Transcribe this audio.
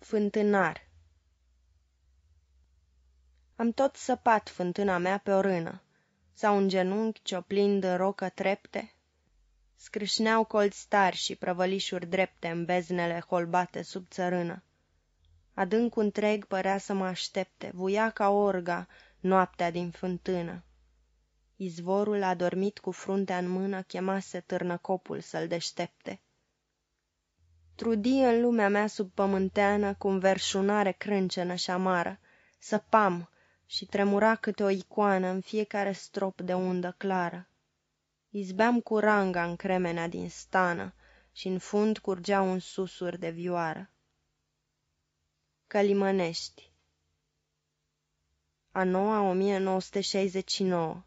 Fântânar Am tot săpat fântâna mea pe o rână, Sau în genunchi cioplind în rocă trepte, Scrâșneau colți tari și prăvălișuri drepte În beznele holbate sub țărână. Adâncul întreg părea să mă aștepte, Vuia ca orga noaptea din fântână. Izvorul, adormit cu fruntea în mână, Chemase târnăcopul să-l deștepte. Trudi în lumea mea subpământeană cu înverșunare crâncenă și amară, Săpam și tremura câte o icoană în fiecare strop de undă clară. Izbeam cu ranga în cremenea din stană și în fund curgea un susur de vioară. Călimănești A noua 1969